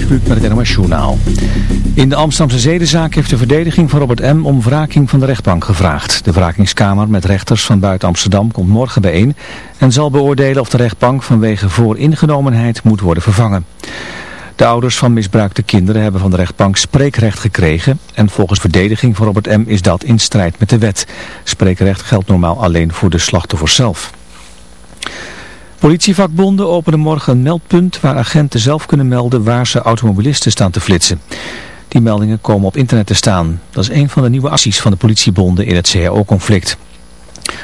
Gert met het. In de Amsterdamse zedenzaak heeft de verdediging van Robert M. om wraking van de rechtbank gevraagd. De wrakingskamer met rechters van buiten Amsterdam komt morgen bijeen... en zal beoordelen of de rechtbank vanwege vooringenomenheid moet worden vervangen. De ouders van misbruikte kinderen hebben van de rechtbank spreekrecht gekregen... en volgens verdediging van Robert M. is dat in strijd met de wet. Spreekrecht geldt normaal alleen voor de slachtoffers zelf. Politievakbonden openen morgen een meldpunt waar agenten zelf kunnen melden waar ze automobilisten staan te flitsen. Die meldingen komen op internet te staan. Dat is een van de nieuwe acties van de politiebonden in het CAO-conflict.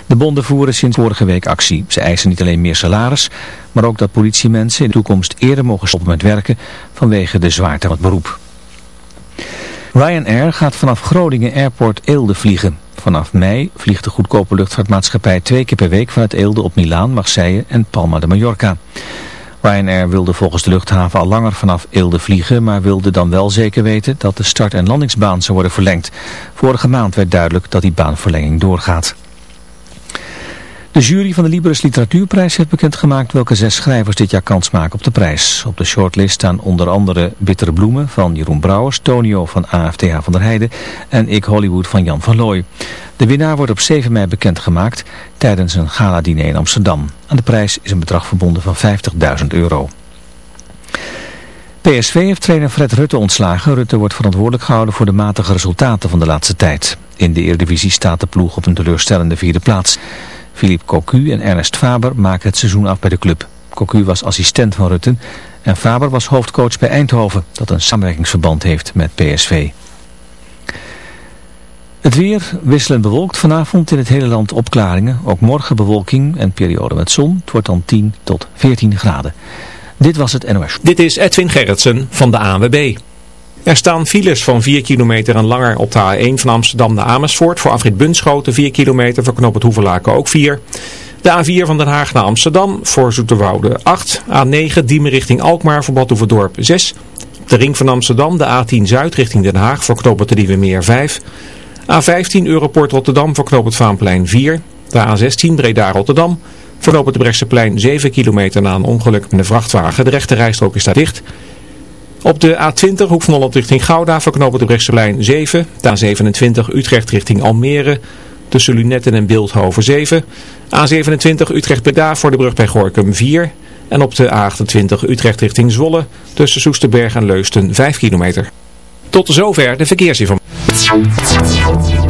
De bonden voeren sinds vorige week actie. Ze eisen niet alleen meer salaris, maar ook dat politiemensen in de toekomst eerder mogen stoppen met werken vanwege de zwaarte van het beroep. Ryanair gaat vanaf Groningen Airport Eelde vliegen. Vanaf mei vliegt de goedkope luchtvaartmaatschappij twee keer per week vanuit Eelde op Milaan, Marseille en Palma de Mallorca. Ryanair wilde volgens de luchthaven al langer vanaf Eelde vliegen, maar wilde dan wel zeker weten dat de start- en landingsbaan zou worden verlengd. Vorige maand werd duidelijk dat die baanverlenging doorgaat. De jury van de Liberus Literatuurprijs heeft bekendgemaakt welke zes schrijvers dit jaar kans maken op de prijs. Op de shortlist staan onder andere Bittere Bloemen van Jeroen Brouwers, Tonio van AFTH van der Heijden en Ik Hollywood van Jan van Looy. De winnaar wordt op 7 mei bekendgemaakt tijdens een gala-diner in Amsterdam. Aan de prijs is een bedrag verbonden van 50.000 euro. PSV heeft trainer Fred Rutte ontslagen. Rutte wordt verantwoordelijk gehouden voor de matige resultaten van de laatste tijd. In de Eredivisie staat de ploeg op een teleurstellende vierde plaats. Philippe Cocu en Ernest Faber maken het seizoen af bij de club. Cocu was assistent van Rutten en Faber was hoofdcoach bij Eindhoven, dat een samenwerkingsverband heeft met PSV. Het weer wisselend bewolkt vanavond in het hele land opklaringen. Ook morgen bewolking en periode met zon. Het wordt dan 10 tot 14 graden. Dit was het NOS. Dit is Edwin Gerritsen van de ANWB. Er staan files van 4 kilometer en langer op de A1 van Amsterdam naar Amersfoort. Voor Afrit Bunschoten 4 kilometer, voor het Hoevelaken ook 4. De A4 van Den Haag naar Amsterdam, voor Zoeterwoude 8. A9 Diemen richting Alkmaar, voor Badhoevedorp 6. Op de ring van Amsterdam de A10 Zuid richting Den Haag, voor Knoop het Meer 5. A15 Europort Rotterdam, voor het Vaanplein 4. De A16 Breda Rotterdam, voor Knoop het Brechtseplein 7 kilometer na een ongeluk met een vrachtwagen. De rechte rijstrook is daar dicht. Op de A20 Hoek van Holland richting Gouda verknopen de Brechtseplein 7. De A27 Utrecht richting Almere tussen Lunetten en Beeldhoven 7. A27 Utrecht-Breda voor de brug bij Gorkum 4. En op de A28 Utrecht richting Zwolle tussen Soesterberg en Leusden 5 kilometer. Tot zover de verkeersinformatie.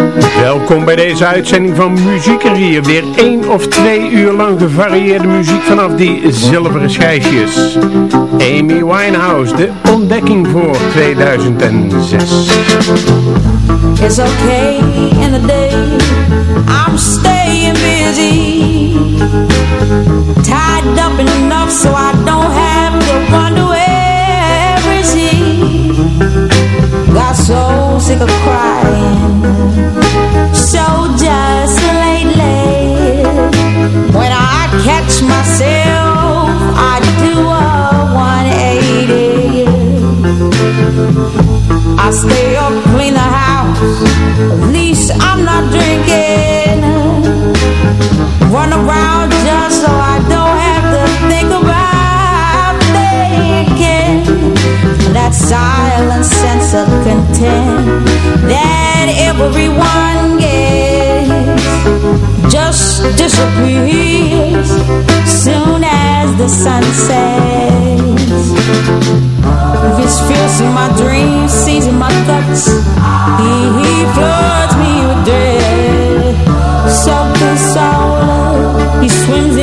Welkom bij deze uitzending van Muziekerie. Weer één of twee uur lang gevarieerde muziek vanaf die zilveren schijfjes. Amy Winehouse, de ontdekking voor 2006. It's okay in the day I'm staying busy Tied up enough so I don't have to wonder where is he Got so sick of crying Stay up, clean the house. At least I'm not drinking. Run around just so I don't have to think about thinking. That silent sense of content that everyone gets just disappears soon as the sun sets. This feels in my dreams, sees in my thoughts. He, he floods me with dread. Something soul, he swims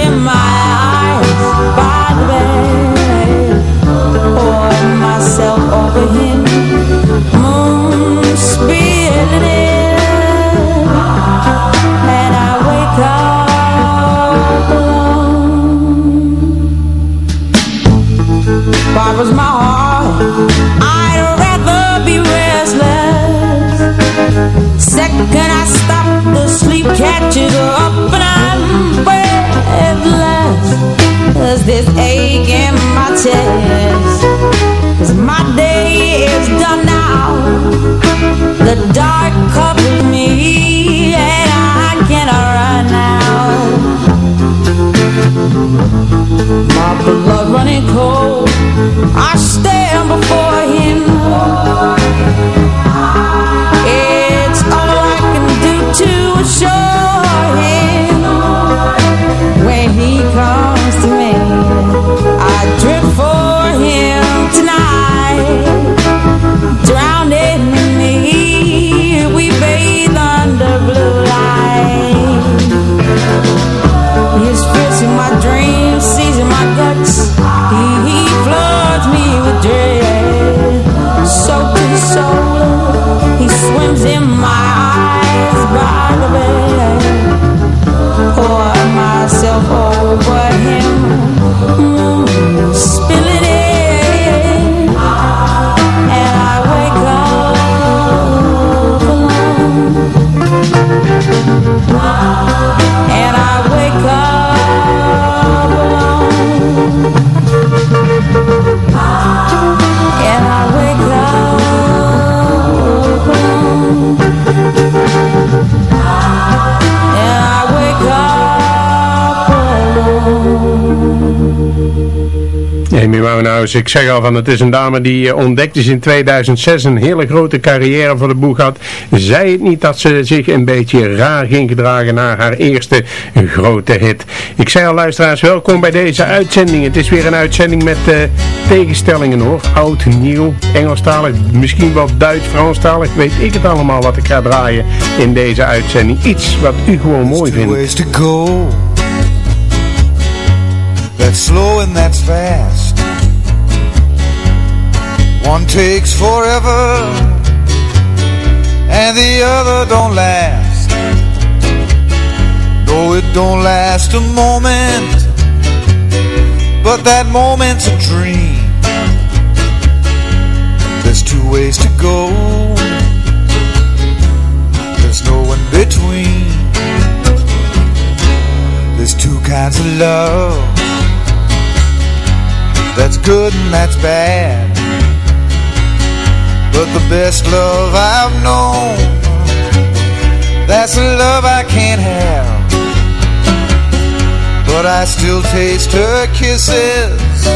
Winehouse, ik zeg al van het is een dame die eh, ontdekt is in 2006 een hele grote carrière voor de boeg had. Zij het niet dat ze zich een beetje raar ging gedragen na haar eerste grote hit. Ik zei al luisteraars, welkom bij deze uitzending. Het is weer een uitzending met eh, tegenstellingen hoor. Oud, nieuw, Engelstalig, misschien wel Duits, Franstalig. Weet ik het allemaal wat ik ga draaien in deze uitzending. Iets wat u gewoon mooi vindt. That's slow and that's fast. One takes forever, and the other don't last. No, it don't last a moment, but that moment's a dream. There's two ways to go. There's no in between. There's two kinds of love. That's good and that's bad. But the best love I've known, that's a love I can't have. But I still taste her kisses,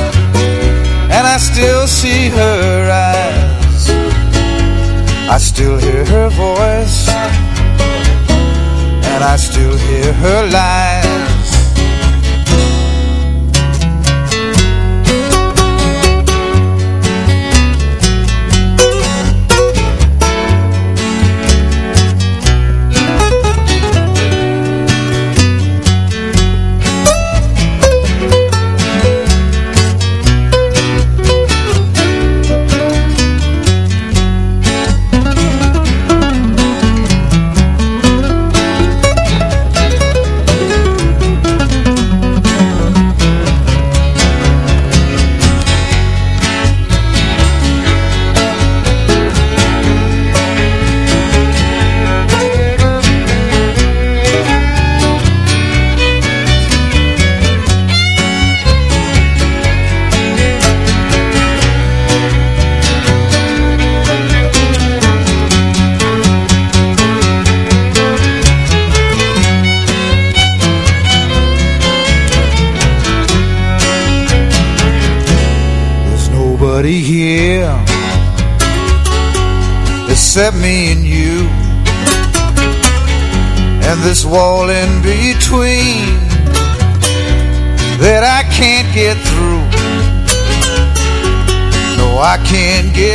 and I still see her eyes. I still hear her voice, and I still hear her lies.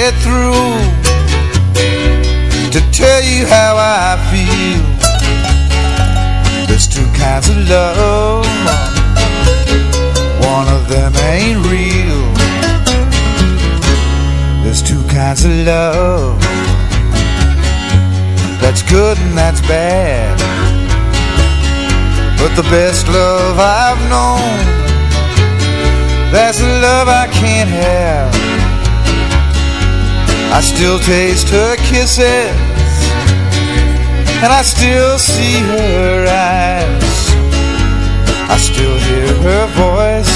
Get through To tell you how I feel. There's two kinds of love. One of them ain't real. There's two kinds of love. That's good and that's bad. But the best love I've known That's the love I can't have I still taste her kisses And I still see her eyes. I still hear her voice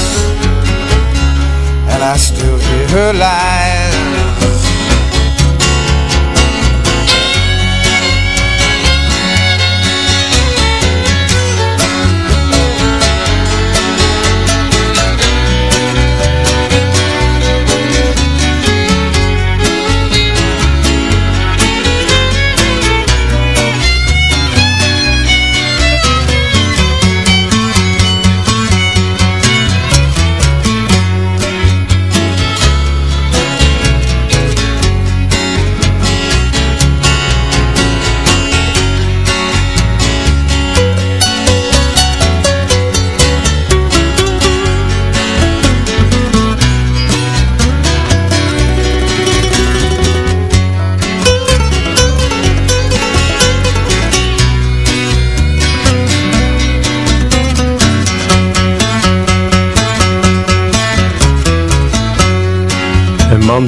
And I still hear her lies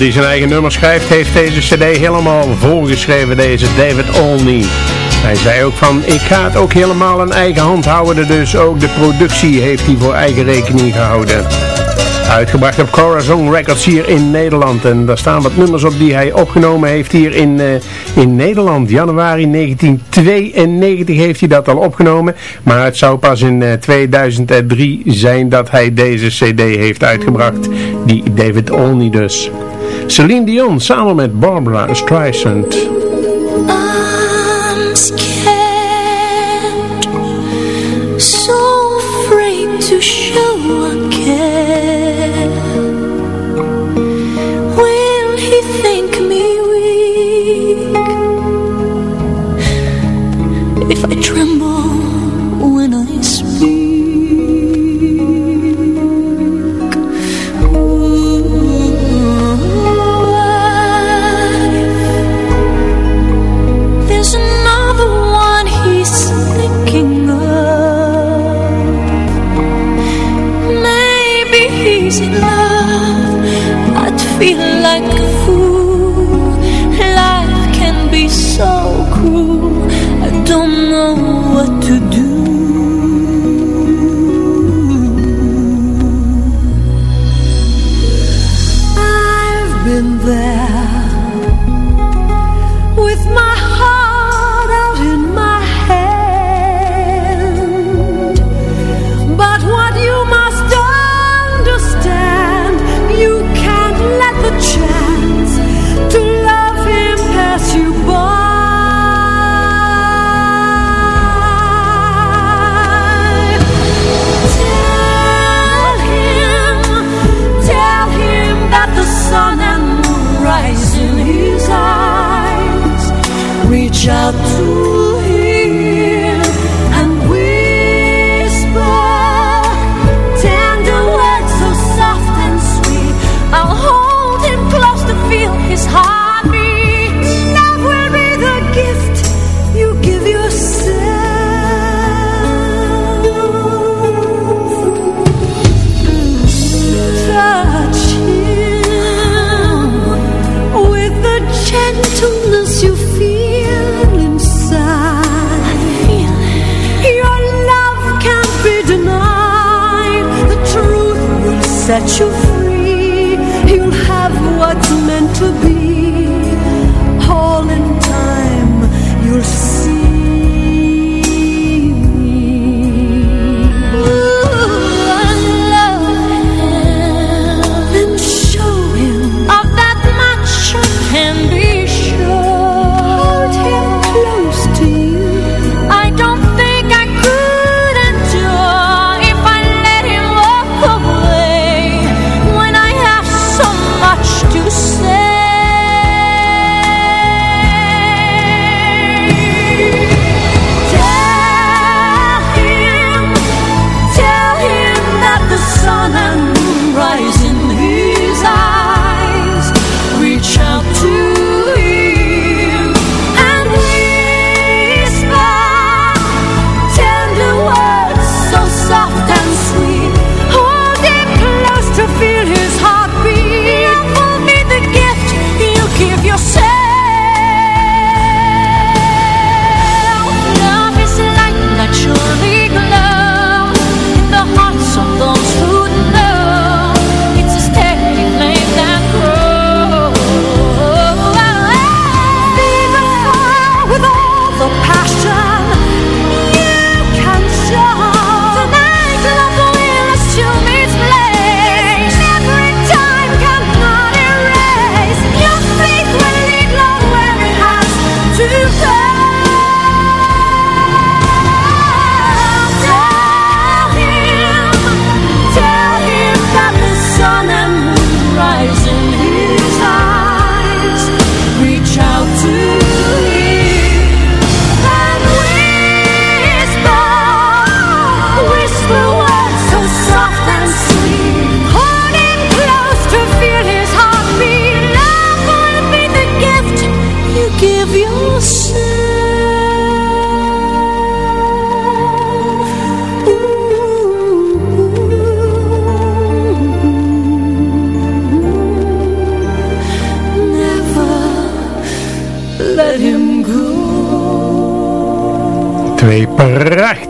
die zijn eigen nummer schrijft heeft deze cd helemaal volgeschreven, deze David Olney. Hij zei ook van, ik ga het ook helemaal in eigen hand houden, dus ook de productie heeft hij voor eigen rekening gehouden. Uitgebracht op Corazon Records hier in Nederland. En daar staan wat nummers op die hij opgenomen heeft hier in, eh, in Nederland. Januari 1992 heeft hij dat al opgenomen. Maar het zou pas in eh, 2003 zijn dat hij deze cd heeft uitgebracht. Die David Olney dus. Celine Dion samen met Barbara Streisand.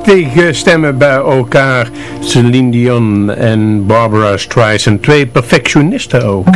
Prachtige stemmen bij elkaar. Celine Dion en Barbara Streisand. Twee perfectionisten ook.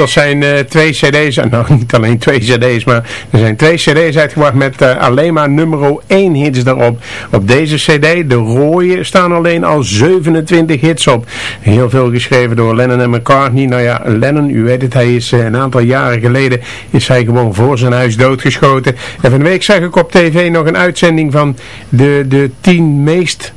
Beatles zijn eh, twee cd's, nou niet alleen twee cd's, maar er zijn twee cd's uitgebracht met eh, alleen maar nummer 1 hits erop. Op deze cd, de rode, staan alleen al 27 hits op. Heel veel geschreven door Lennon en McCartney. Nou ja, Lennon, u weet het, hij is eh, een aantal jaren geleden is hij gewoon voor zijn huis doodgeschoten. En van de week zag ik op tv nog een uitzending van de, de tien meest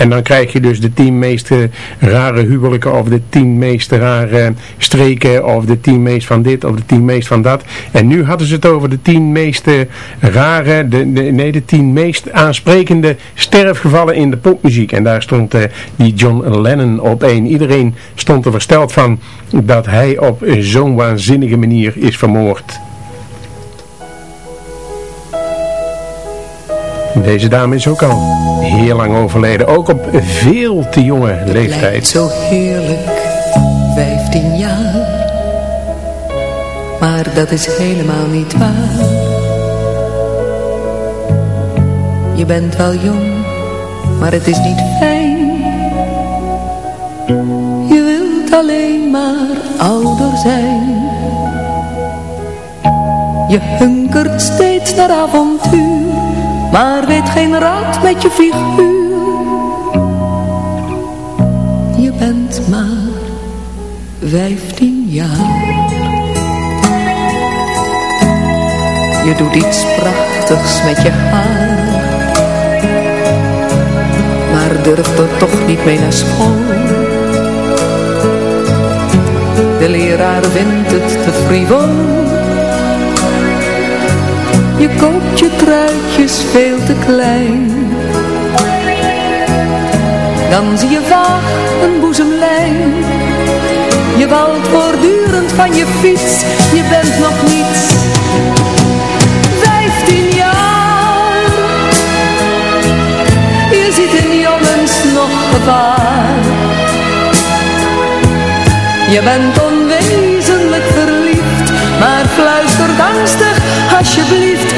en dan krijg je dus de tien meest eh, rare huwelijken of de tien meest rare streken of de tien meest van dit of de tien meest van dat. En nu hadden ze het over de tien meest eh, rare, de, nee de tien meest aansprekende sterfgevallen in de popmuziek. En daar stond eh, die John Lennon op één. Iedereen stond er versteld van dat hij op zo'n waanzinnige manier is vermoord. Deze dame is ook al heel lang overleden. Ook op veel te jonge Lijkt leeftijd. zo heerlijk, 15 jaar. Maar dat is helemaal niet waar. Je bent wel jong, maar het is niet fijn. Je wilt alleen maar ouder zijn. Je hunkert steeds naar avontuur, maar weet geen raad met je figuur. Je bent maar vijftien jaar. Je doet iets prachtigs met je haar. durft er toch niet mee naar school. De leraar vindt het te frivol. Je koopt je truitjes veel te klein. Dan zie je vaag een boezemlijn. Je valt voortdurend van je fiets. Je bent nog niets. Vijftien jaar. Je ziet in jongens nog gevaar. Je bent onwezenlijk verliefd. Maar fluistert angstig alsjeblieft.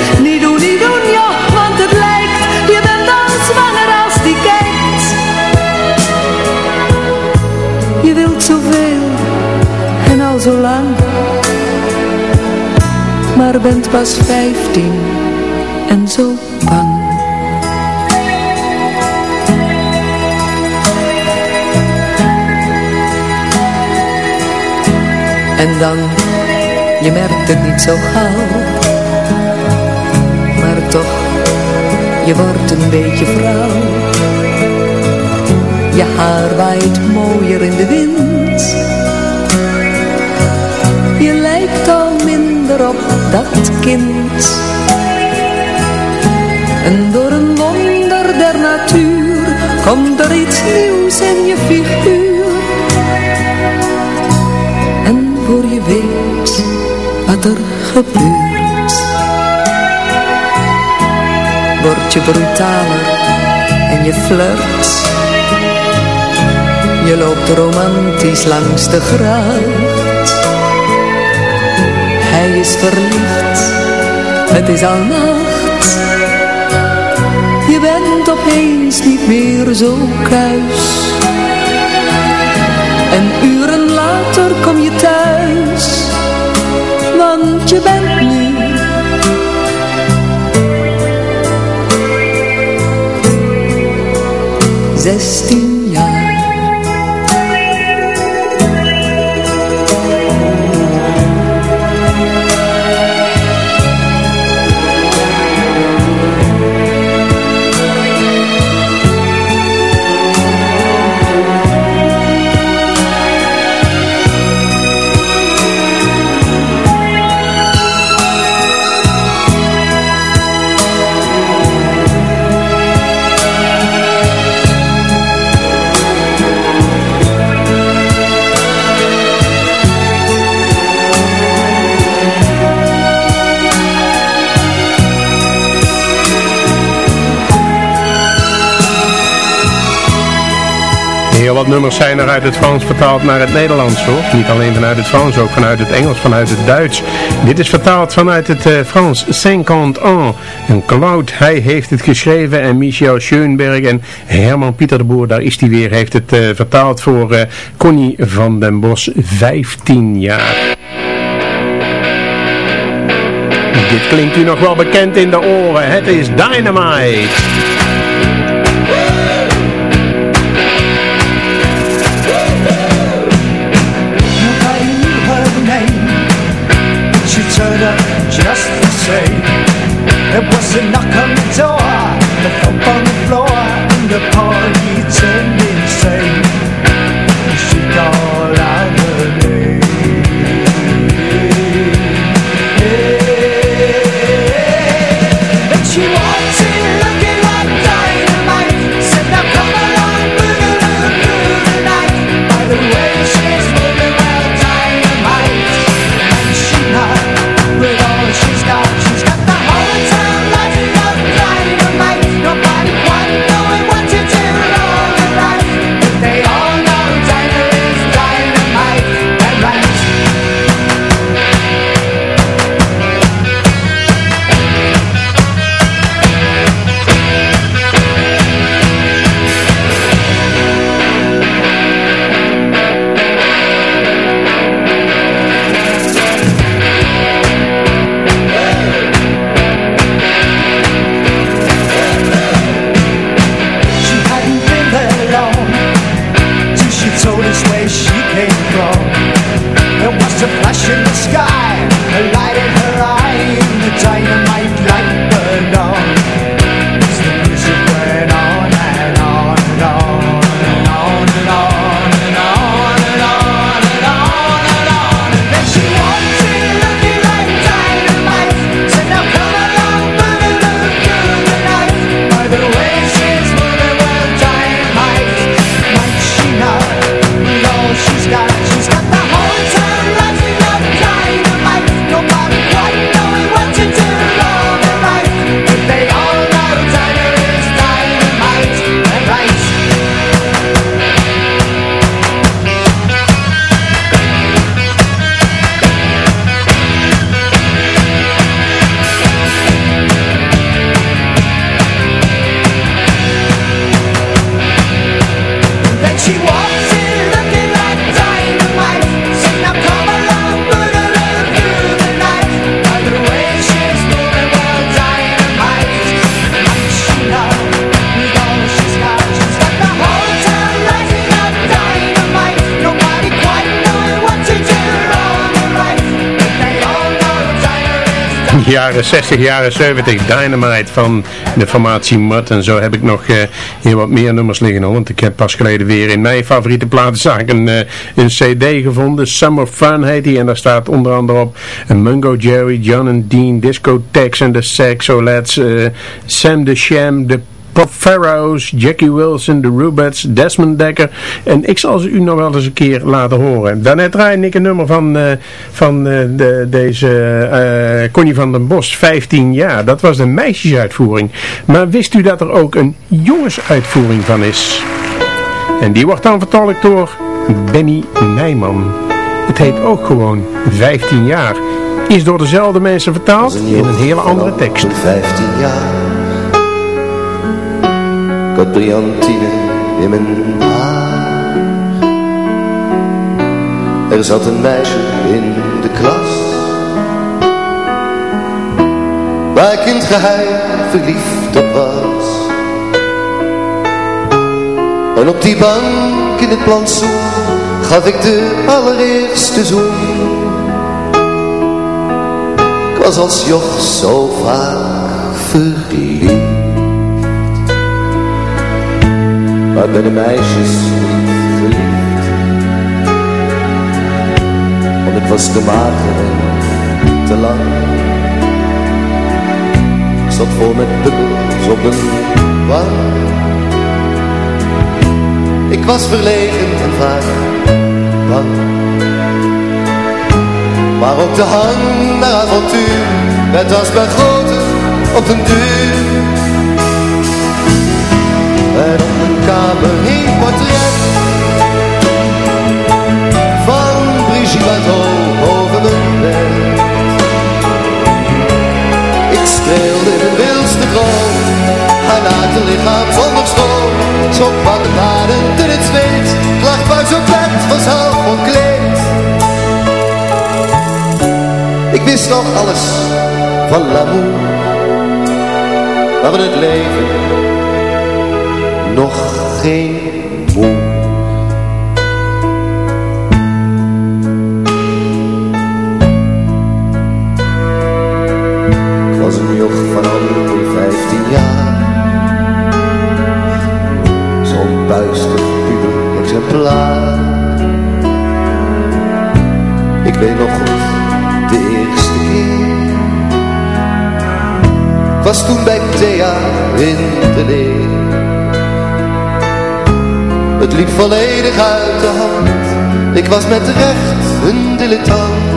Maar bent pas vijftien en zo bang. En dan, je merkt het niet zo gauw Maar toch, je wordt een beetje vrouw. Je haar waait mooier in de wind op dat kind. En door een wonder der natuur Komt er iets nieuws in je figuur. En voor je weet wat er gebeurt Word je brutaler en je flirt. Je loopt romantisch langs de gracht. Hij is verliefd, het is al nacht. Je bent opeens niet meer zo kuis. En uren later kom je thuis, want je bent nu zestien Wat nummers zijn er uit het Frans vertaald naar het Nederlands hoor. Niet alleen vanuit het Frans, ook vanuit het Engels, vanuit het Duits. Dit is vertaald vanuit het uh, Frans 50 ans. En Cloud, hij heeft het geschreven en Michel Schoenberg en Herman Pieter de Boer, daar is hij weer, heeft het uh, vertaald voor uh, Connie van den Bos, 15 jaar. Dit klinkt u nog wel bekend in de oren, het is Dynamite. Just the same. It was a knock on the door. The jaren 60, jaren 70, Dynamite van de formatie Mud. En zo heb ik nog uh, heel wat meer nummers liggen hoor. Want ik heb pas geleden weer in mijn favoriete platenzaak een, uh, een cd gevonden. Summer Fun heet die. En daar staat onder andere op Mungo Jerry, John and Dean, Disco Tex and the Saxolets, uh, Sam the Sham, The Pop Pharaohs, Jackie Wilson, de Rubettes, Desmond Dekker. En ik zal ze u nog wel eens een keer laten horen. Daarnet draaide ik een nummer van, uh, van uh, de, deze uh, Connie van den Bos, 15 jaar. Dat was de meisjesuitvoering. Maar wist u dat er ook een jongensuitvoering van is? En die wordt dan vertolkt door Benny Nijman. Het heet ook gewoon 15 jaar. Is door dezelfde mensen vertaald in een hele andere tekst. 15 jaar ik had briantine in mijn haar. Er zat een meisje in de klas, waar ik in het geheim verliefd op was. En op die bank in het plantsoen gaf ik de allereerste zoen. Ik was als joch zo vaak verliefd. Maar bij de meisjes niet verliefd. Want ik was te mager en te lang. Ik zat vol met bubbels op een wang. Ik was verlegen en vaak bang. Maar ook de hang naar avontuur werd als bij grote op een duur. Ik wist nog alles van l'amour Maar van het leven nog geen moe. Het liep volledig uit de hand. Ik was met recht een dilettant.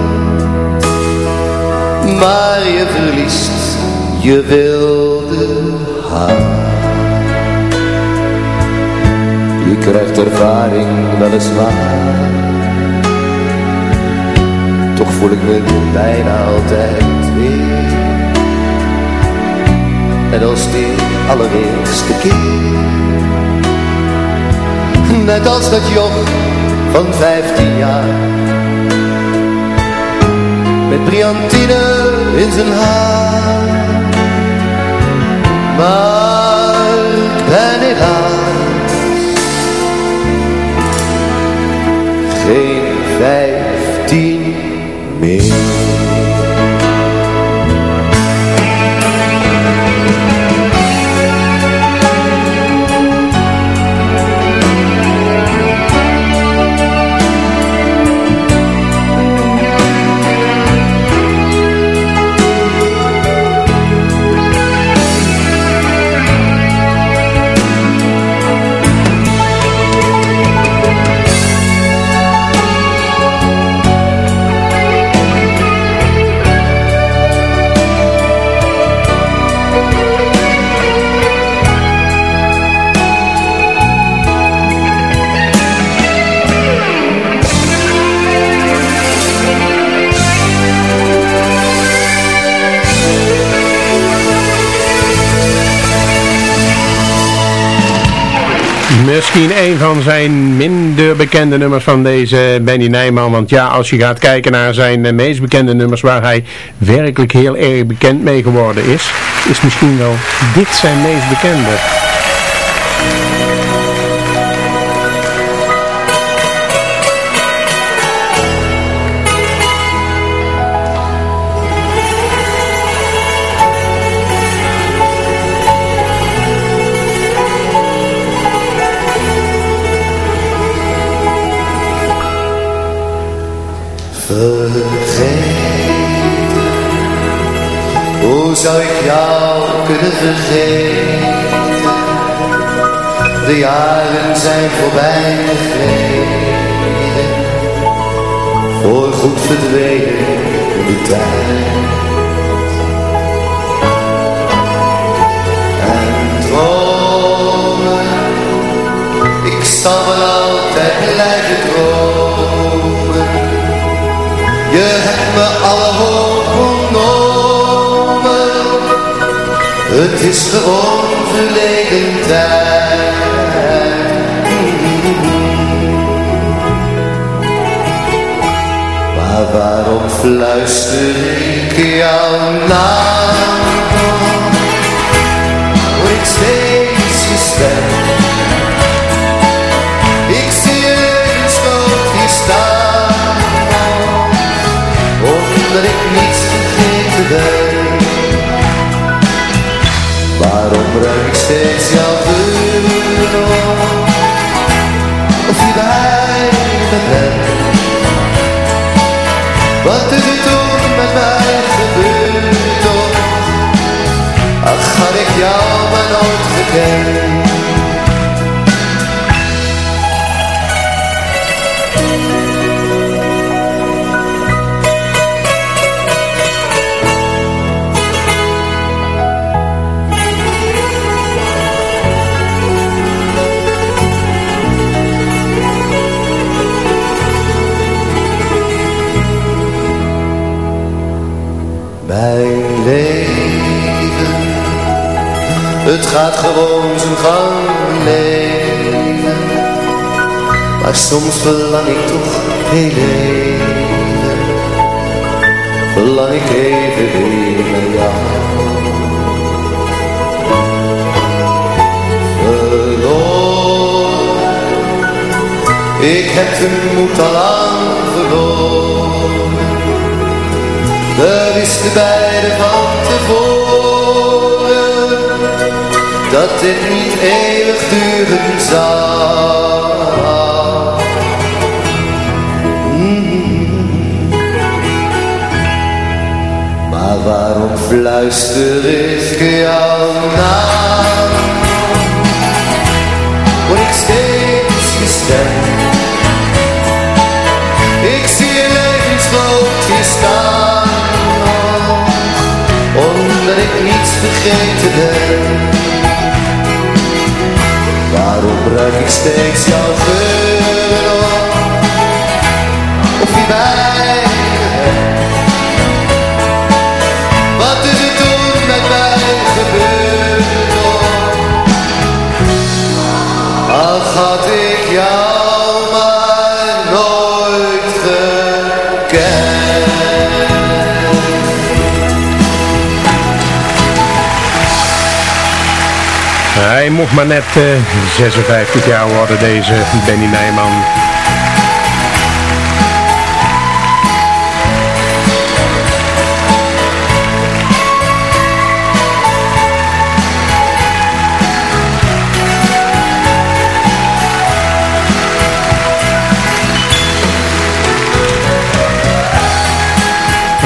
Maar je verliest je wilde haar Je krijgt ervaring weliswaar Toch voel ik me bijna altijd weer. Net als die allereerste keer net als dat joch van vijftien jaar. Met briantine in zijn haar. Maar ik ben helaas geen vijftien meer. Misschien een van zijn minder bekende nummers van deze Benny Nijman. Want ja, als je gaat kijken naar zijn eh, meest bekende nummers waar hij werkelijk heel erg bekend mee geworden is, is misschien wel dit zijn meest bekende. De jaren zijn voorbij gegleden, voor goed verdwenen de tijd. Is gewoon verleden tijd. Maar waarom fluister ik jouw naam? Ik steeds Waarom ruik ik steeds jouw geur op? Of je bij me bent? Wat is er toen met mij gebeurd toch? Ach, had ik jou maar nooit gekend Mijn leven, het gaat gewoon zijn gang leven. Maar soms verlang ik toch heel even, verlang ik even weer naar jou. Verloren, ik heb de moed al lang wisten beiden van tevoren Dat dit niet eeuwig duren zou Mm. Maar waarom fluister ik jouw naam Omdat ik niets vergeten ben. Waarom ruik ik steeds jouw geur op? Of je mocht maar net eh, 56 jaar worden, deze Benny Nijman.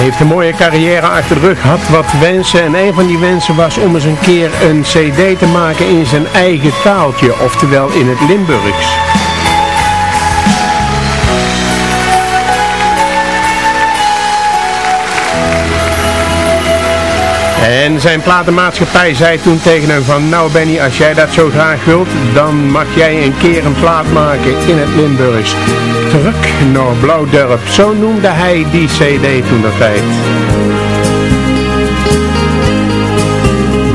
Heeft een mooie carrière achter de rug, had wat wensen en een van die wensen was om eens een keer een cd te maken in zijn eigen taaltje, oftewel in het Limburgs. En zijn platenmaatschappij zei toen tegen hem van, nou Benny, als jij dat zo graag wilt, dan mag jij een keer een plaat maken in het Limburgs. Terug naar Blauwdorp, zo noemde hij die cd toen dat tijd.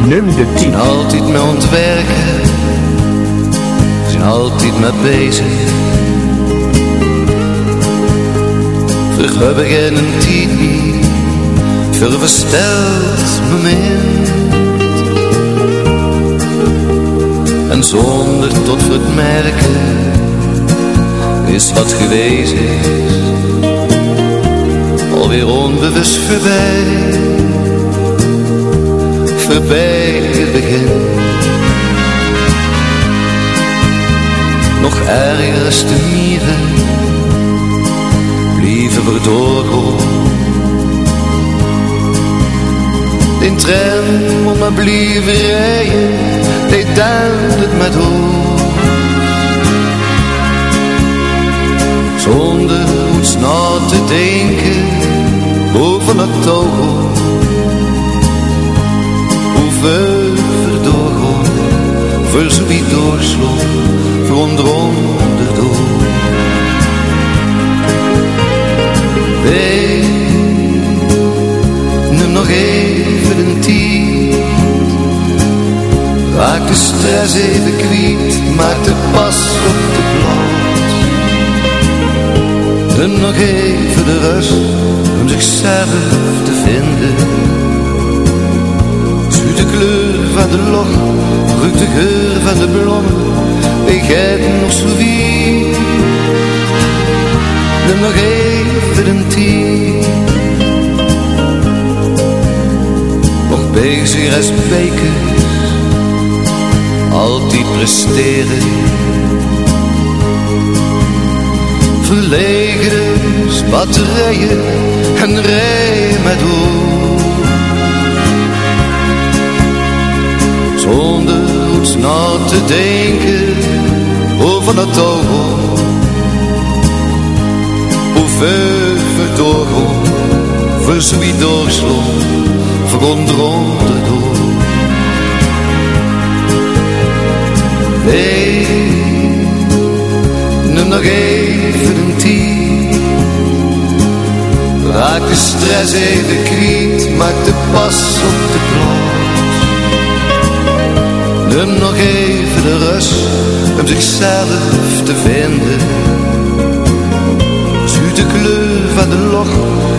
Nummer 10. zijn altijd met ontwerken, zijn altijd met bezig. Een tijd niet veel versteld moment. En zonder tot het merken is wat geweest is alweer onbewust voorbij voorbij het begin. Nog ergens te mieren, blieven we. Den tren må man bli vrije, det er duidelijk met hoog. Zonder goed na te denken over het Togo. Hoeveel verdoren, voor zo wie doorsloop, voor onder door. Neem nog even tijd. Raak de stress even kwijt, maak de pas op de plaats. Neem nog even de rust om zichzelf te vinden. Zuur de kleur van de lach, ruik de geur van de bloemen. Ik heb nog zo wie. Neem nog even een tijd. Als bekers, altijd presteren. Verlegers, batterijen en rij met hoe. Zonder goed na te denken over het oog. Hoeveel verdoren, voor onder door. Nee, neem nog even een tijd. Raak de stress even kwijt, maak de pas op de plaats. Neem nog even de rust om zichzelf te vinden. Zuur de kleur van de lach,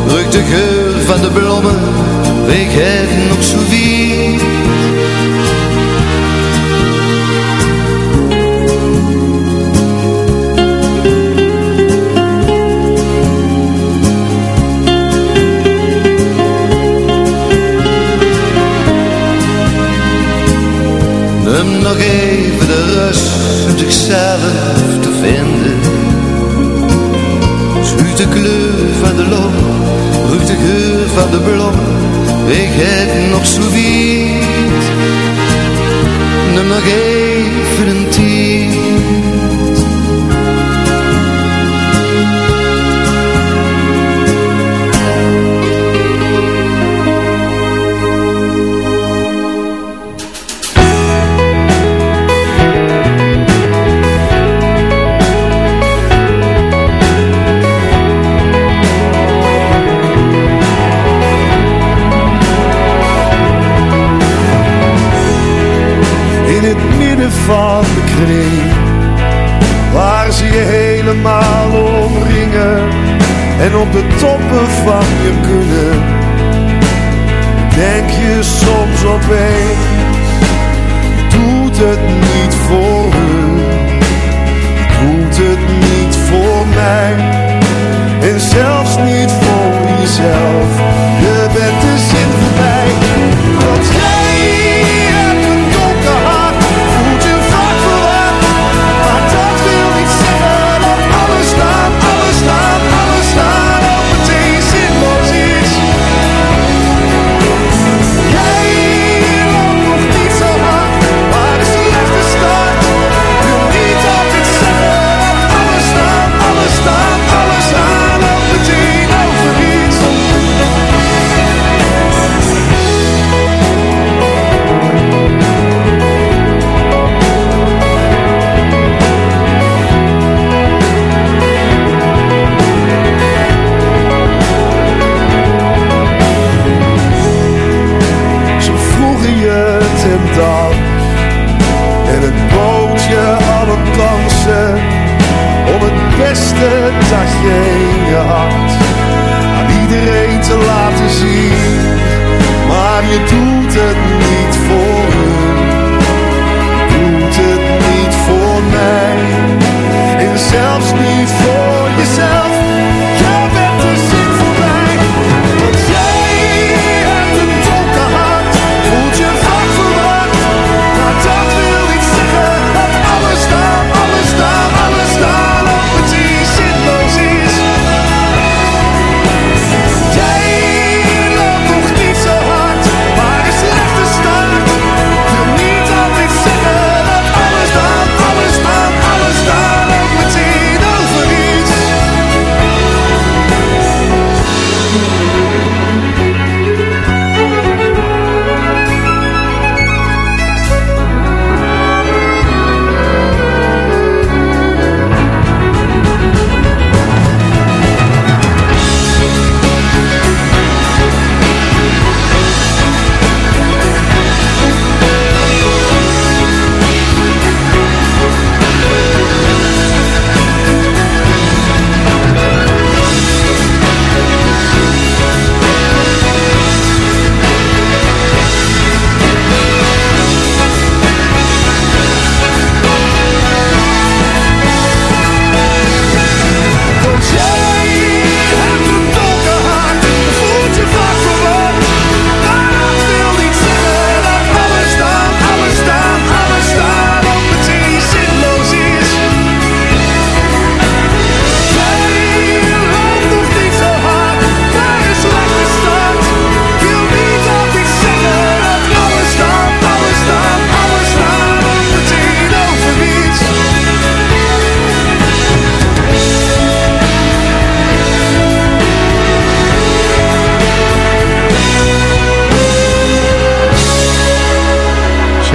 ruik de geur van de bloemen. Week het nog zo wie. Neem nog even de rust om zichzelf te vinden. Zuur de kleur van de loop, ruikt de geur van de bloem. Weet het nog zo wiet. Neem nog even een tijd.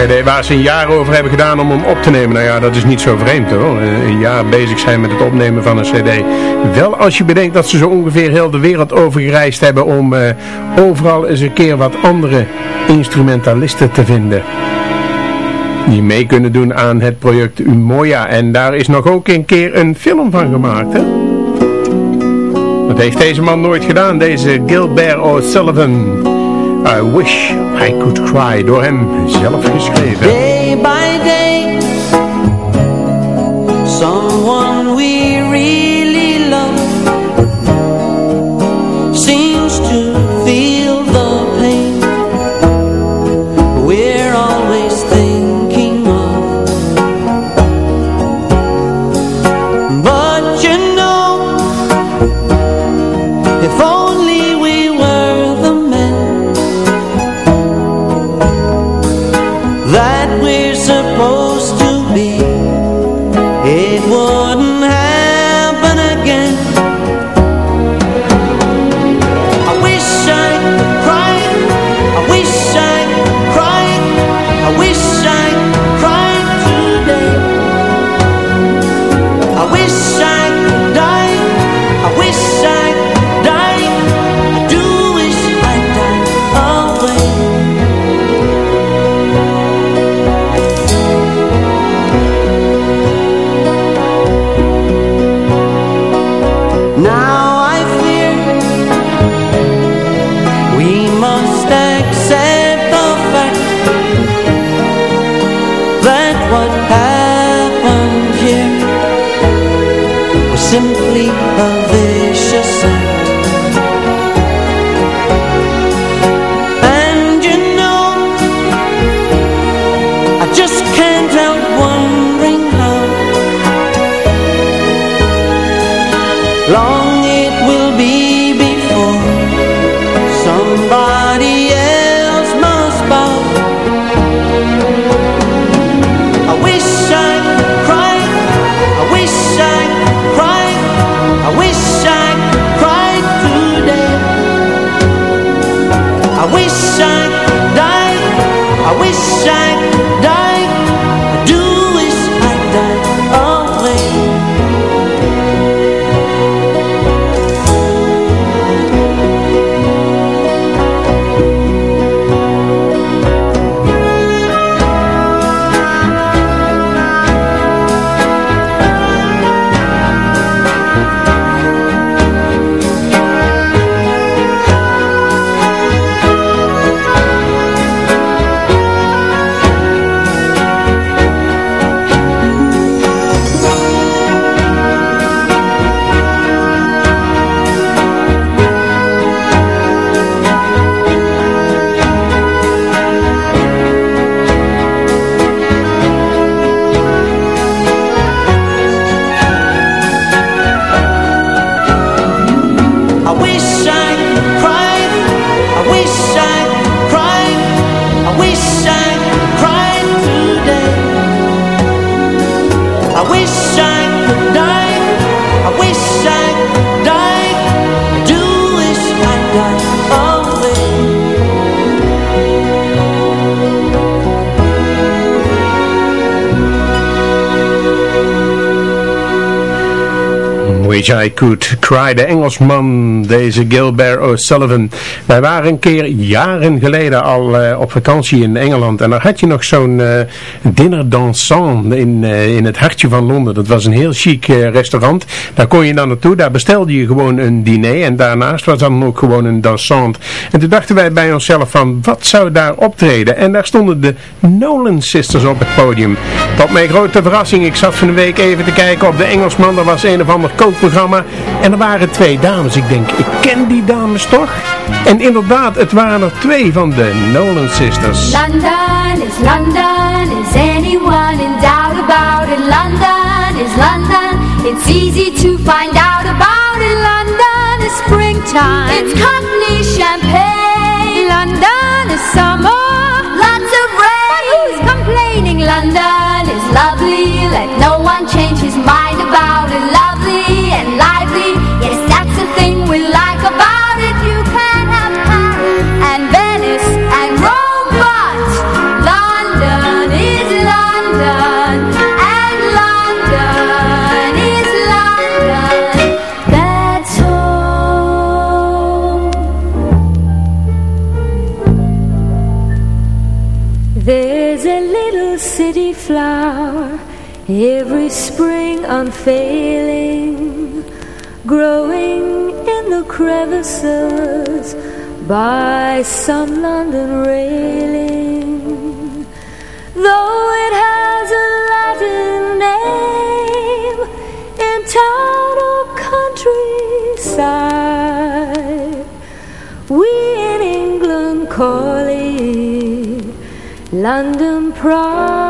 Cd waar ze een jaar over hebben gedaan om hem op te nemen. Nou ja, dat is niet zo vreemd hoor. Een jaar bezig zijn met het opnemen van een cd. Wel als je bedenkt dat ze zo ongeveer heel de wereld over gereisd hebben om uh, overal eens een keer wat andere instrumentalisten te vinden. Die mee kunnen doen aan het project Umoja. En daar is nog ook een keer een film van gemaakt hè. Dat heeft deze man nooit gedaan, deze Gilbert O'Sullivan. I Wish I Could Cry, door hem zelf geschreven. Day by day, someone we Wish I Could Cry, de Engelsman, deze Gilbert O'Sullivan. Wij waren een keer jaren geleden al eh, op vakantie in Engeland en daar had je nog zo'n eh, dinner dansant in, eh, in het hartje van Londen. Dat was een heel chic restaurant. Daar kon je dan naartoe, daar bestelde je gewoon een diner en daarnaast was dan ook gewoon een dansant. En toen dachten wij bij onszelf van, wat zou daar optreden? En daar stonden de Nolan Sisters op het podium. Tot mijn grote verrassing, ik zat van de week even te kijken op de Engelsman, er was een of ander kookprogramma en er waren twee dames. Ik denk, ik ken die dames toch? En inderdaad, het waren er twee van de Nolan Sisters. London is London, is anyone in doubt about it? London is London, it's easy to find out about it. London is springtime, it's company champagne. London is summer, unfailing, growing in the crevices by some London railing. Though it has a Latin name in town or countryside, we in England call it London Pride.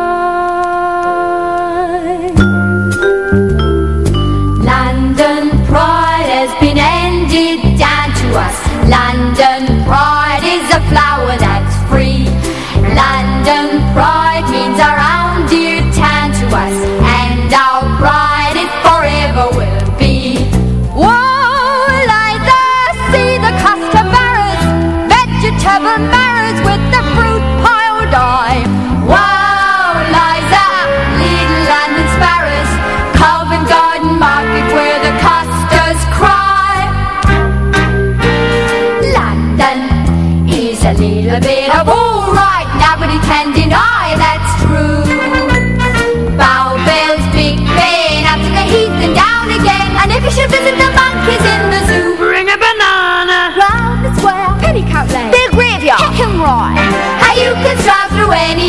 29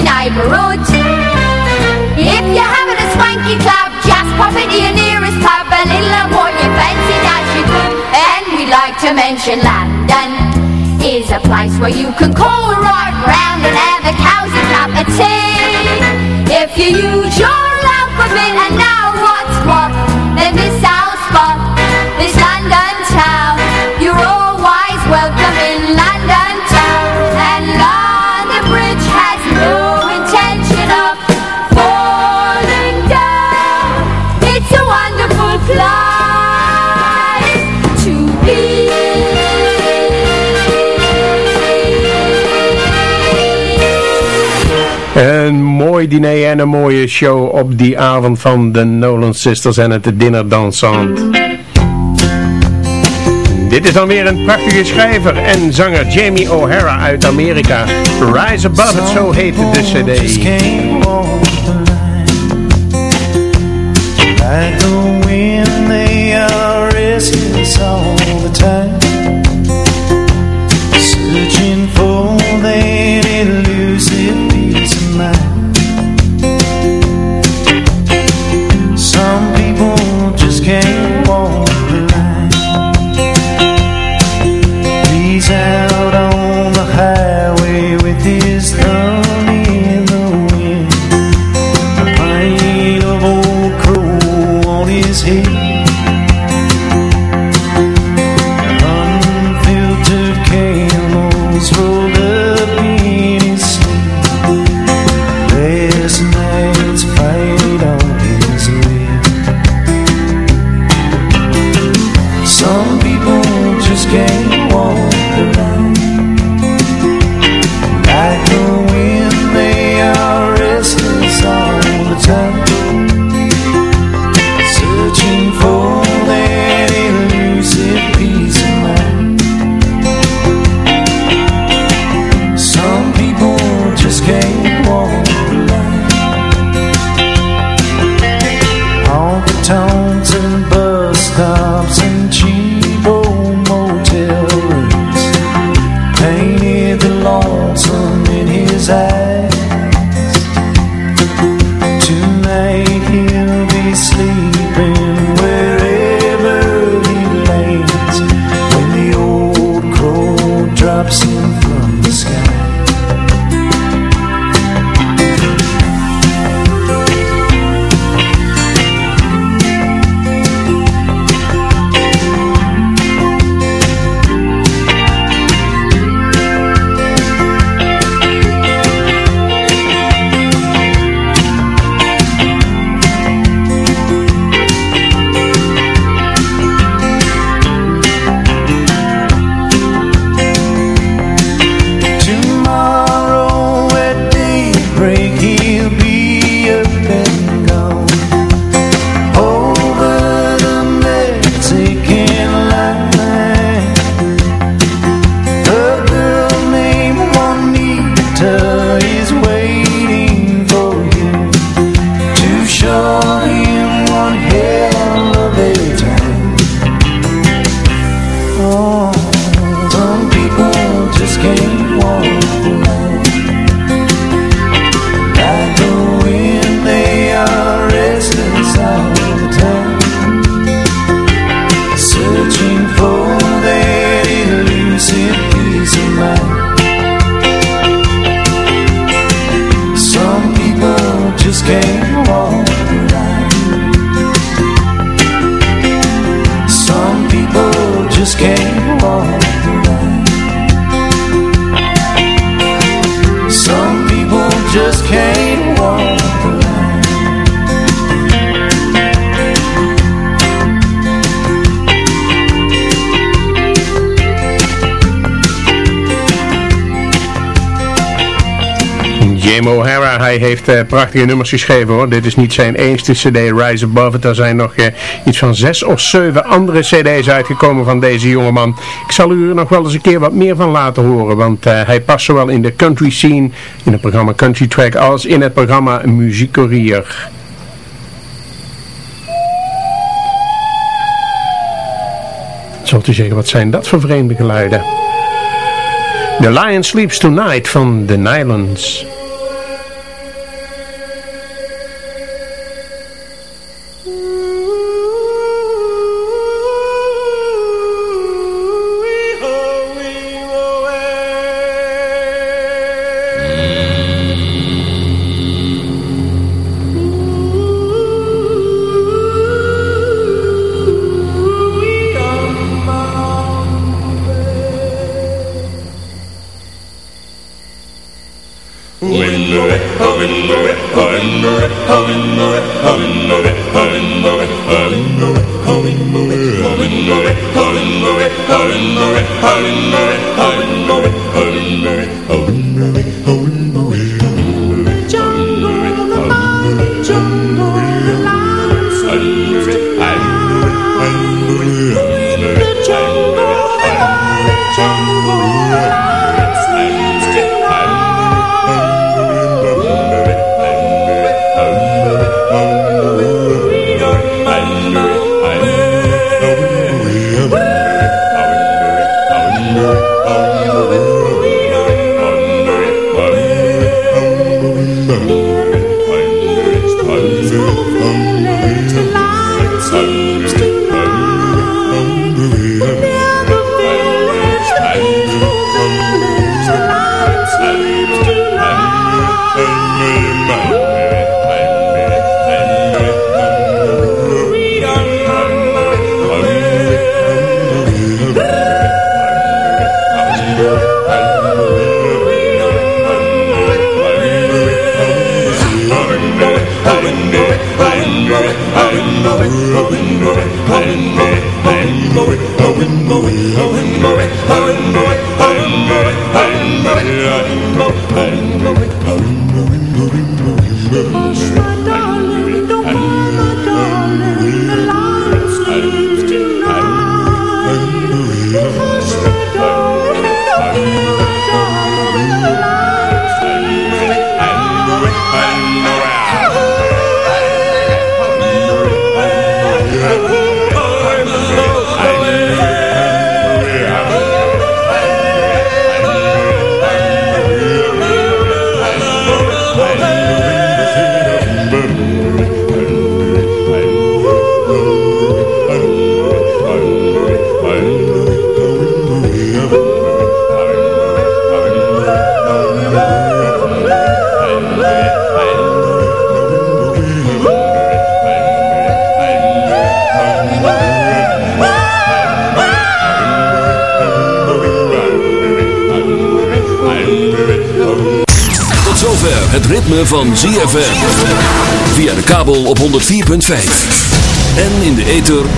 Road. If you're having a swanky club, just pop into your nearest pub, a little of what you fancy that you could. And we'd like to mention London is a place where you can call right round and have a cow's a cup of tea. If you use your love for bit. and now Een mooi diner en een mooie show op die avond van de Nolan Sisters en het Dinner Dansant. Dit is dan weer een prachtige schrijver en zanger Jamie O'Hara uit Amerika. Rise Above It, zo heet de cd. Like the wind, they are restless all the time. Searching for Jim O'Hara, hij heeft eh, prachtige nummers geschreven hoor. Dit is niet zijn eerste cd, Rise Above It. Er zijn nog eh, iets van zes of zeven andere cd's uitgekomen van deze jongeman. Ik zal u er nog wel eens een keer wat meer van laten horen. Want eh, hij past zowel in de country scene, in het programma Country Track, als in het programma Muziek Courier. Zult u zeggen, wat zijn dat voor vreemde geluiden? The Lion Sleeps Tonight van The Nylons.